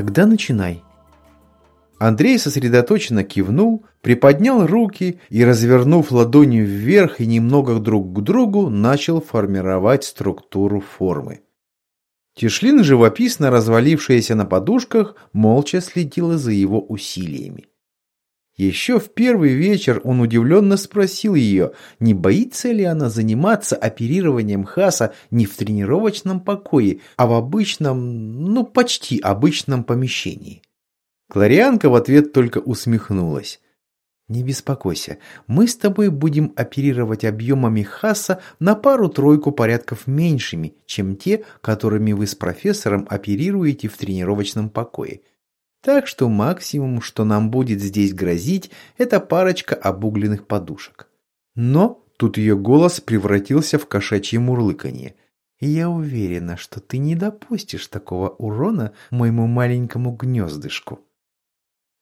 «Ну, готов? Тогда начинай». Андрей сосредоточенно кивнул, приподнял руки и, развернув ладонью вверх и немного друг к другу, начал формировать структуру формы. Тишлин, живописно развалившаяся на подушках, молча следила за его усилиями. Еще в первый вечер он удивленно спросил ее, не боится ли она заниматься оперированием Хаса не в тренировочном покое, а в обычном, ну почти обычном помещении. Кларианка в ответ только усмехнулась. «Не беспокойся, мы с тобой будем оперировать объемами Хаса на пару-тройку порядков меньшими, чем те, которыми вы с профессором оперируете в тренировочном покое. Так что максимум, что нам будет здесь грозить, это парочка обугленных подушек. Но тут ее голос превратился в кошачье мурлыканье. Я уверена, что ты не допустишь такого урона моему маленькому гнездышку.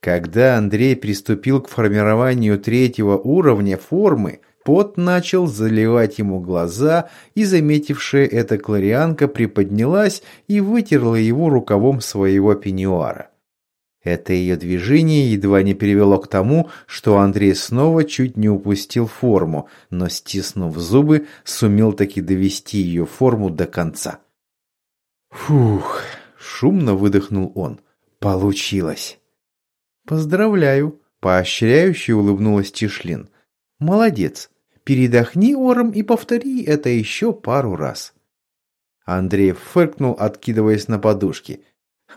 Когда Андрей приступил к формированию третьего уровня формы, пот начал заливать ему глаза, и заметившая это кларианка приподнялась и вытерла его рукавом своего пеньюара. Это ее движение едва не привело к тому, что Андрей снова чуть не упустил форму, но, стиснув зубы, сумел таки довести ее форму до конца. «Фух!» – шумно выдохнул он. «Получилось!» «Поздравляю!» – поощряюще улыбнулась Тишлин. «Молодец! Передохни, Ором, и повтори это еще пару раз!» Андрей фыркнул, откидываясь на подушки.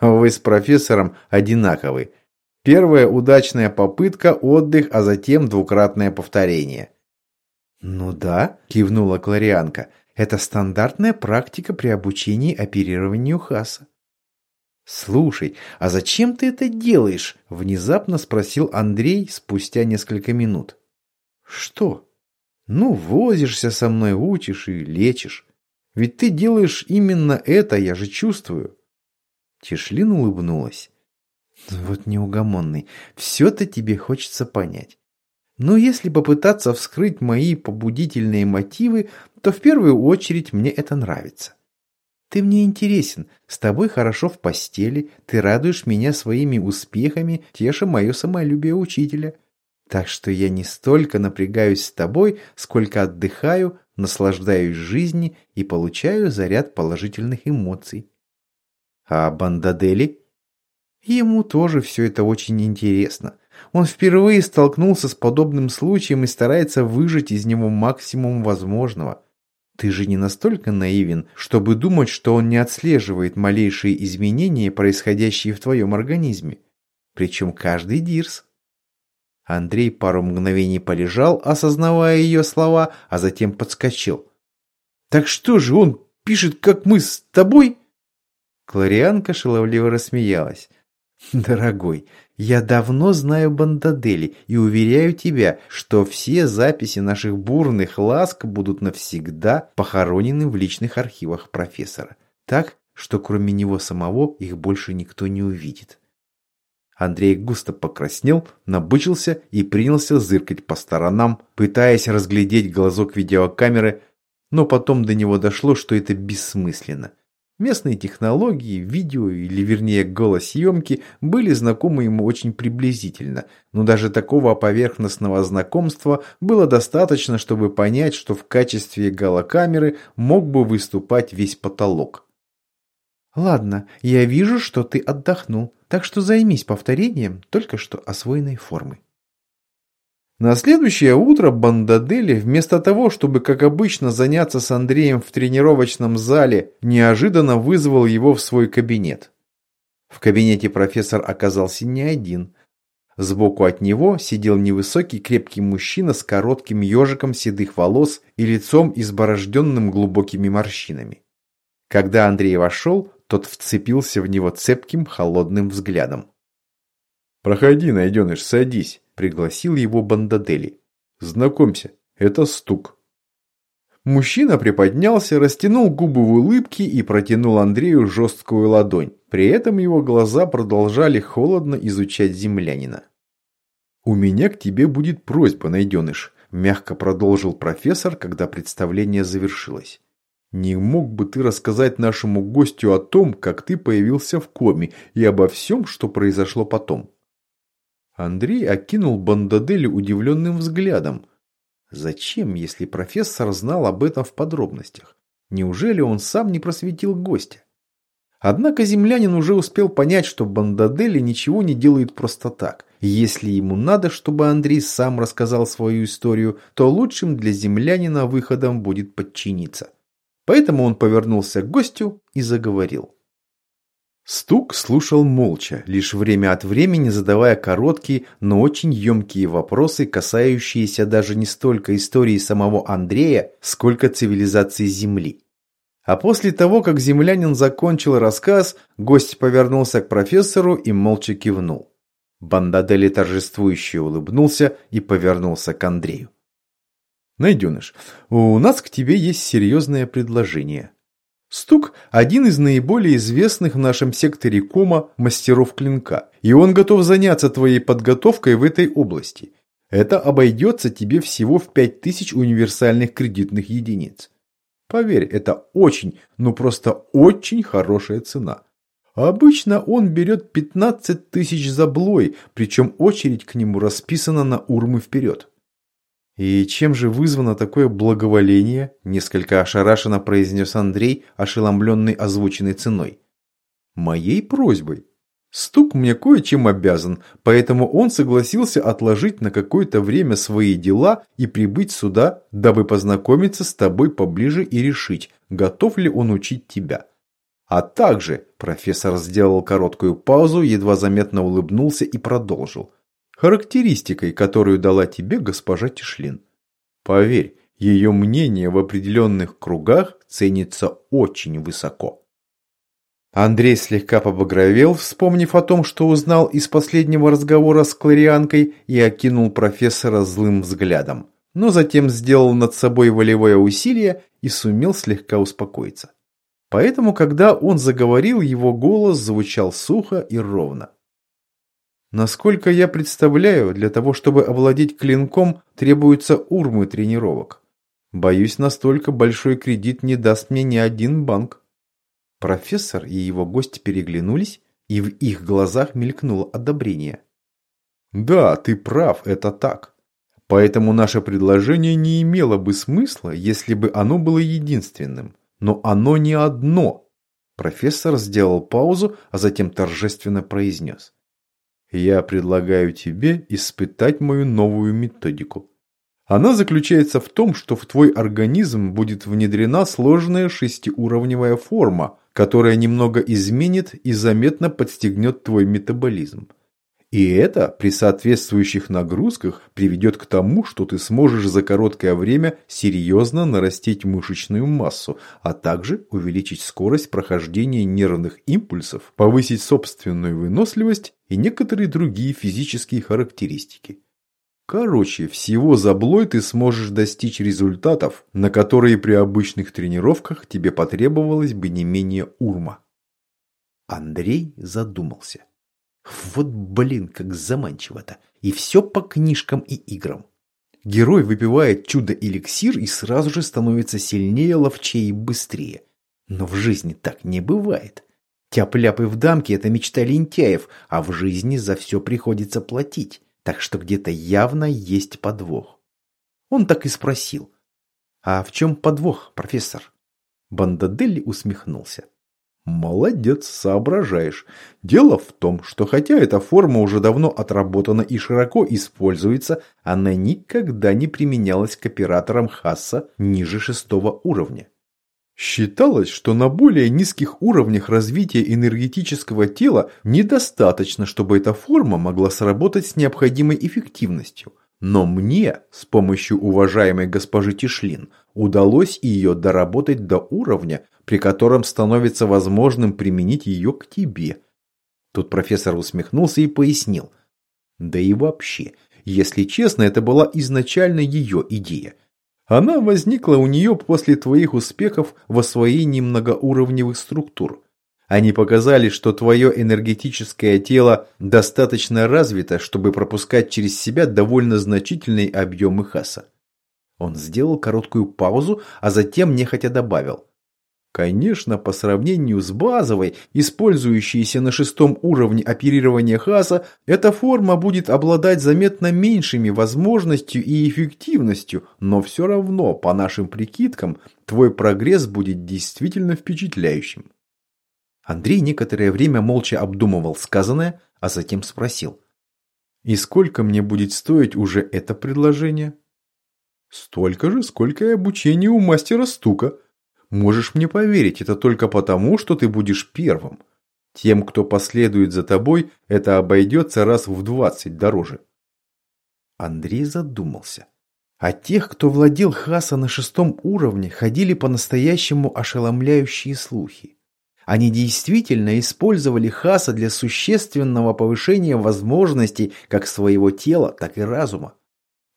«Вы с профессором одинаковы. Первая удачная попытка, отдых, а затем двукратное повторение». «Ну да», – кивнула Кларианка, – «это стандартная практика при обучении оперированию Хаса». «Слушай, а зачем ты это делаешь?» – внезапно спросил Андрей спустя несколько минут. «Что?» «Ну, возишься со мной, учишь и лечишь. Ведь ты делаешь именно это, я же чувствую». Тишлин улыбнулась. «Вот неугомонный, все-то тебе хочется понять. Но если попытаться вскрыть мои побудительные мотивы, то в первую очередь мне это нравится. Ты мне интересен, с тобой хорошо в постели, ты радуешь меня своими успехами, теша мое самолюбие учителя. Так что я не столько напрягаюсь с тобой, сколько отдыхаю, наслаждаюсь жизнью и получаю заряд положительных эмоций. А Бандадели? Ему тоже все это очень интересно. Он впервые столкнулся с подобным случаем и старается выжать из него максимум возможного – ты же не настолько наивен, чтобы думать, что он не отслеживает малейшие изменения, происходящие в твоем организме. Причем каждый дирс. Андрей пару мгновений полежал, осознавая ее слова, а затем подскочил. «Так что же, он пишет, как мы с тобой?» Кларианка шаловливо рассмеялась. «Дорогой, я давно знаю Бандадели и уверяю тебя, что все записи наших бурных ласк будут навсегда похоронены в личных архивах профессора. Так, что кроме него самого их больше никто не увидит. Андрей густо покраснел, набычился и принялся зыркать по сторонам, пытаясь разглядеть глазок видеокамеры, но потом до него дошло, что это бессмысленно. Местные технологии, видео или вернее голосъемки были знакомы ему очень приблизительно, но даже такого поверхностного знакомства было достаточно, чтобы понять, что в качестве голокамеры мог бы выступать весь потолок. «Ладно, я вижу, что ты отдохнул, так что займись повторением только что освоенной формы». На следующее утро Бандадели, вместо того, чтобы, как обычно, заняться с Андреем в тренировочном зале, неожиданно вызвал его в свой кабинет. В кабинете профессор оказался не один. Сбоку от него сидел невысокий крепкий мужчина с коротким ежиком седых волос и лицом изборожденным глубокими морщинами. Когда Андрей вошел, тот вцепился в него цепким холодным взглядом. «Проходи, найденыш, садись» пригласил его Бандадели. «Знакомься, это стук». Мужчина приподнялся, растянул губы в улыбке и протянул Андрею жесткую ладонь. При этом его глаза продолжали холодно изучать землянина. «У меня к тебе будет просьба, найденыш», – мягко продолжил профессор, когда представление завершилось. Не мог бы ты рассказать нашему гостю о том, как ты появился в коме и обо всем, что произошло потом? Андрей окинул Бандаделя удивленным взглядом. Зачем, если профессор знал об этом в подробностях? Неужели он сам не просветил гостя? Однако землянин уже успел понять, что Бандадели ничего не делает просто так. Если ему надо, чтобы Андрей сам рассказал свою историю, то лучшим для землянина выходом будет подчиниться. Поэтому он повернулся к гостю и заговорил. Стук слушал молча, лишь время от времени задавая короткие, но очень емкие вопросы, касающиеся даже не столько истории самого Андрея, сколько цивилизации Земли. А после того, как землянин закончил рассказ, гость повернулся к профессору и молча кивнул. Бандадели торжествующе улыбнулся и повернулся к Андрею. «Найденыш, у нас к тебе есть серьезное предложение». Стук – один из наиболее известных в нашем секторе кома мастеров клинка, и он готов заняться твоей подготовкой в этой области. Это обойдется тебе всего в 5000 универсальных кредитных единиц. Поверь, это очень, ну просто очень хорошая цена. Обычно он берет 15 тысяч за блой, причем очередь к нему расписана на урмы вперед. «И чем же вызвано такое благоволение?» – несколько ошарашенно произнес Андрей, ошеломленный озвученной ценой. «Моей просьбой. Стук мне кое-чем обязан, поэтому он согласился отложить на какое-то время свои дела и прибыть сюда, дабы познакомиться с тобой поближе и решить, готов ли он учить тебя. А также, профессор сделал короткую паузу, едва заметно улыбнулся и продолжил – характеристикой, которую дала тебе госпожа Тишлин. Поверь, ее мнение в определенных кругах ценится очень высоко. Андрей слегка побагровел, вспомнив о том, что узнал из последнего разговора с Кларианкой и окинул профессора злым взглядом, но затем сделал над собой волевое усилие и сумел слегка успокоиться. Поэтому, когда он заговорил, его голос звучал сухо и ровно. Насколько я представляю, для того, чтобы овладеть клинком, требуются урмы тренировок. Боюсь, настолько большой кредит не даст мне ни один банк. Профессор и его гость переглянулись, и в их глазах мелькнуло одобрение. Да, ты прав, это так. Поэтому наше предложение не имело бы смысла, если бы оно было единственным. Но оно не одно. Профессор сделал паузу, а затем торжественно произнес. Я предлагаю тебе испытать мою новую методику. Она заключается в том, что в твой организм будет внедрена сложная шестиуровневая форма, которая немного изменит и заметно подстегнет твой метаболизм. И это при соответствующих нагрузках приведет к тому, что ты сможешь за короткое время серьезно нарастить мышечную массу, а также увеличить скорость прохождения нервных импульсов, повысить собственную выносливость и некоторые другие физические характеристики. Короче, всего заблой ты сможешь достичь результатов, на которые при обычных тренировках тебе потребовалось бы не менее урма. Андрей задумался. Вот блин, как заманчиво-то. И все по книжкам и играм. Герой выпивает чудо-эликсир и сразу же становится сильнее, ловчее и быстрее. Но в жизни так не бывает. Тяп-ляпы в дамке – это мечта лентяев, а в жизни за все приходится платить. Так что где-то явно есть подвох. Он так и спросил. «А в чем подвох, профессор?» Бандаделли усмехнулся. Молодец, соображаешь. Дело в том, что хотя эта форма уже давно отработана и широко используется, она никогда не применялась к операторам Хасса ниже шестого уровня. Считалось, что на более низких уровнях развития энергетического тела недостаточно, чтобы эта форма могла сработать с необходимой эффективностью. Но мне, с помощью уважаемой госпожи Тишлин, удалось ее доработать до уровня, при котором становится возможным применить ее к тебе. Тут профессор усмехнулся и пояснил. Да и вообще, если честно, это была изначально ее идея. Она возникла у нее после твоих успехов в освоении многоуровневых структур. Они показали, что твое энергетическое тело достаточно развито, чтобы пропускать через себя довольно значительные объемы хаса. Он сделал короткую паузу, а затем нехотя добавил. Конечно, по сравнению с базовой, использующейся на шестом уровне оперирования Хаса, эта форма будет обладать заметно меньшими возможностью и эффективностью, но все равно, по нашим прикидкам, твой прогресс будет действительно впечатляющим. Андрей некоторое время молча обдумывал сказанное, а затем спросил. «И сколько мне будет стоить уже это предложение?» «Столько же, сколько и обучение у мастера стука», Можешь мне поверить, это только потому, что ты будешь первым. Тем, кто последует за тобой, это обойдется раз в двадцать дороже. Андрей задумался. А тех, кто владел Хаса на шестом уровне, ходили по-настоящему ошеломляющие слухи. Они действительно использовали Хаса для существенного повышения возможностей как своего тела, так и разума.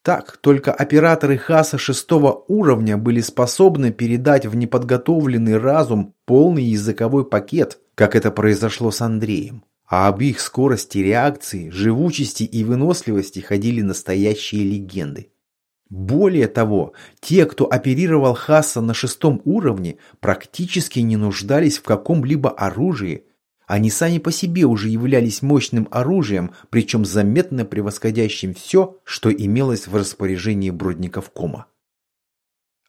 Так, только операторы Хаса шестого уровня были способны передать в неподготовленный разум полный языковой пакет, как это произошло с Андреем. А об их скорости реакции, живучести и выносливости ходили настоящие легенды. Более того, те, кто оперировал Хаса на шестом уровне, практически не нуждались в каком-либо оружии, они сами по себе уже являлись мощным оружием, причем заметно превосходящим все, что имелось в распоряжении бродников Кома.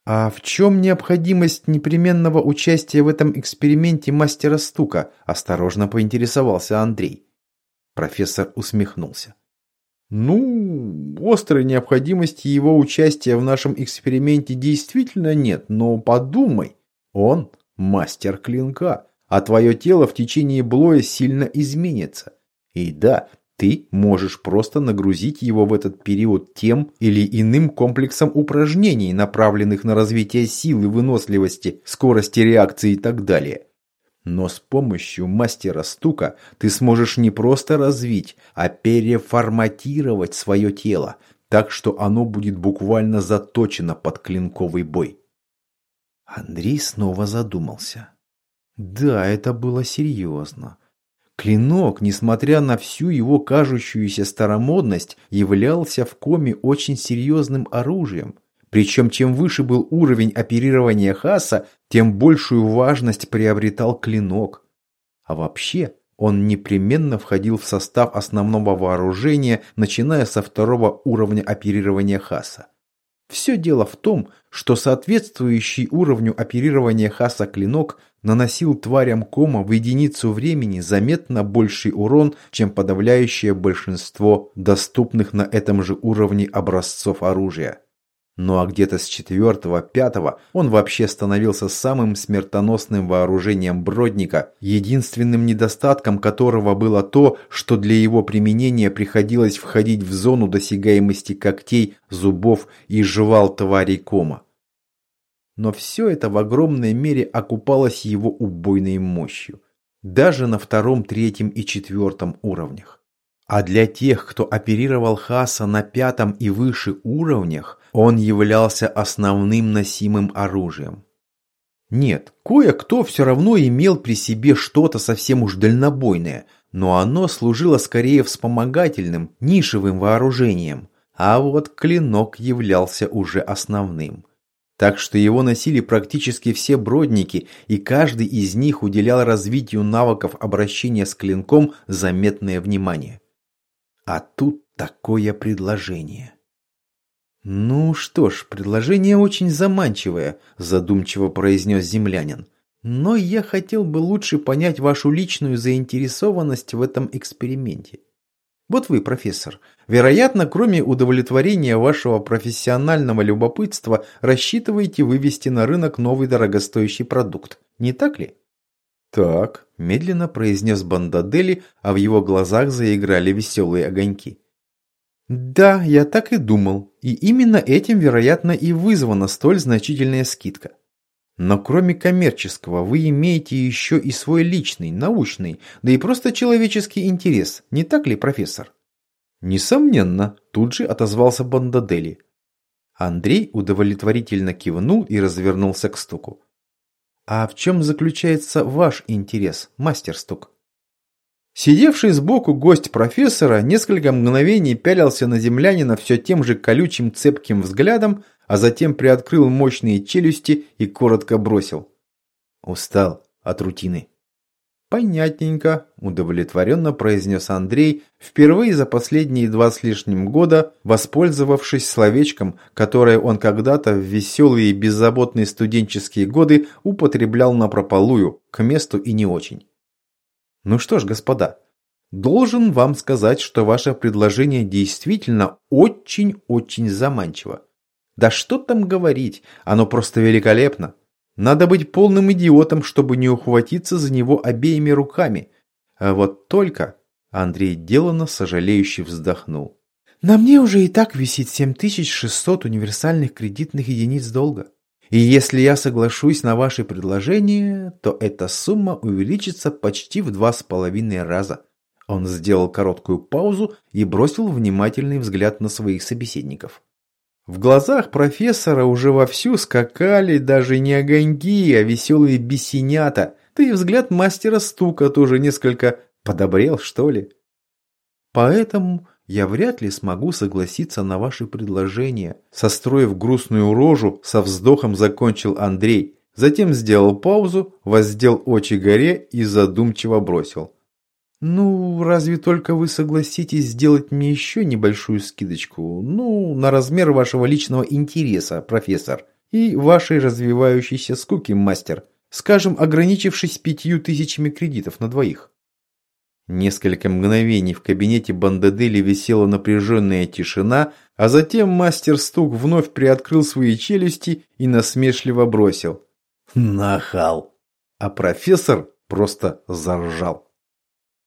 «А в чем необходимость непременного участия в этом эксперименте мастера стука?» – осторожно поинтересовался Андрей. Профессор усмехнулся. «Ну, острой необходимости его участия в нашем эксперименте действительно нет, но подумай, он мастер клинка» а твое тело в течение блоя сильно изменится. И да, ты можешь просто нагрузить его в этот период тем или иным комплексом упражнений, направленных на развитие силы, выносливости, скорости реакции и так далее. Но с помощью мастера стука ты сможешь не просто развить, а переформатировать свое тело, так что оно будет буквально заточено под клинковый бой. Андрей снова задумался. Да, это было серьезно. Клинок, несмотря на всю его кажущуюся старомодность, являлся в коме очень серьезным оружием. Причем чем выше был уровень оперирования Хаса, тем большую важность приобретал клинок. А вообще, он непременно входил в состав основного вооружения, начиная со второго уровня оперирования Хаса. Все дело в том, что соответствующий уровню оперирования Хаса клинок наносил тварям кома в единицу времени заметно больший урон, чем подавляющее большинство доступных на этом же уровне образцов оружия. Ну а где-то с четвертого-пятого он вообще становился самым смертоносным вооружением Бродника, единственным недостатком которого было то, что для его применения приходилось входить в зону досягаемости когтей, зубов и жевал тварей кома. Но все это в огромной мере окупалось его убойной мощью, даже на втором, третьем и четвертом уровнях. А для тех, кто оперировал Хаса на пятом и выше уровнях, он являлся основным носимым оружием. Нет, кое-кто все равно имел при себе что-то совсем уж дальнобойное, но оно служило скорее вспомогательным, нишевым вооружением, а вот клинок являлся уже основным. Так что его носили практически все бродники, и каждый из них уделял развитию навыков обращения с клинком заметное внимание. А тут такое предложение. «Ну что ж, предложение очень заманчивое», – задумчиво произнес землянин. «Но я хотел бы лучше понять вашу личную заинтересованность в этом эксперименте. Вот вы, профессор, вероятно, кроме удовлетворения вашего профессионального любопытства, рассчитываете вывести на рынок новый дорогостоящий продукт, не так ли?» «Так», – медленно произнес Бандадели, а в его глазах заиграли веселые огоньки. Да, я так и думал. И именно этим, вероятно, и вызвана столь значительная скидка. Но кроме коммерческого, вы имеете еще и свой личный, научный, да и просто человеческий интерес, не так ли, профессор? Несомненно, тут же отозвался Бандадели. Андрей удовлетворительно кивнул и развернулся к стуку. А в чем заключается ваш интерес, мастер стук? Сидевший сбоку гость профессора несколько мгновений пялился на землянина все тем же колючим цепким взглядом, а затем приоткрыл мощные челюсти и коротко бросил. Устал от рутины. «Понятненько», – удовлетворенно произнес Андрей, впервые за последние два с лишним года воспользовавшись словечком, которое он когда-то в веселые и беззаботные студенческие годы употреблял напропалую, к месту и не очень. «Ну что ж, господа, должен вам сказать, что ваше предложение действительно очень-очень заманчиво. Да что там говорить, оно просто великолепно. Надо быть полным идиотом, чтобы не ухватиться за него обеими руками. А вот только... Андрей деланно сожалеюще вздохнул. На мне уже и так висит 7600 универсальных кредитных единиц долга. И если я соглашусь на ваши предложения, то эта сумма увеличится почти в два с половиной раза. Он сделал короткую паузу и бросил внимательный взгляд на своих собеседников. В глазах профессора уже вовсю скакали даже не огоньки, а веселые бесенята, да и взгляд мастера стука тоже несколько подобрел, что ли. Поэтому я вряд ли смогу согласиться на ваши предложения. Состроив грустную рожу, со вздохом закончил Андрей. Затем сделал паузу, воздел очи горе и задумчиво бросил. «Ну, разве только вы согласитесь сделать мне еще небольшую скидочку, ну, на размер вашего личного интереса, профессор, и вашей развивающейся скуки, мастер, скажем, ограничившись пятью тысячами кредитов на двоих». Несколько мгновений в кабинете Бандадели висела напряженная тишина, а затем мастер Стук вновь приоткрыл свои челюсти и насмешливо бросил. «Нахал!» А профессор просто заржал.